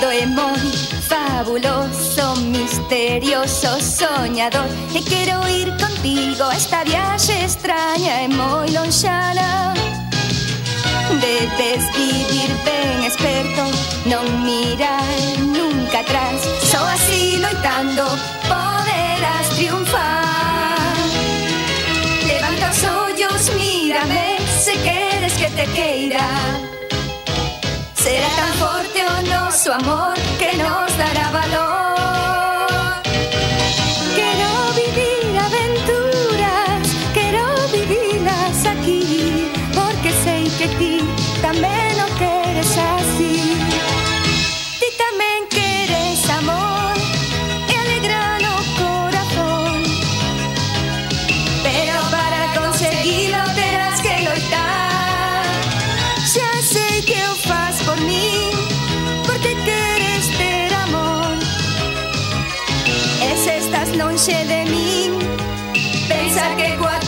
Doraemon, fabuloso, misterioso, soñador. E quero ir contigo a esta viaxe extraña e moi lonxana. Debes vivir ben experto, non mirar nunca atrás. Só así loitando poderás triunfar. Levanta os ollos, mírame, se queres que te queira. su amor, que nos dará valor. Quiero vivir aventuras, quiero vivirlas aquí, porque sé que ti también lo quieres así. Ti también quieres amor. lonxe de min Pensa que coa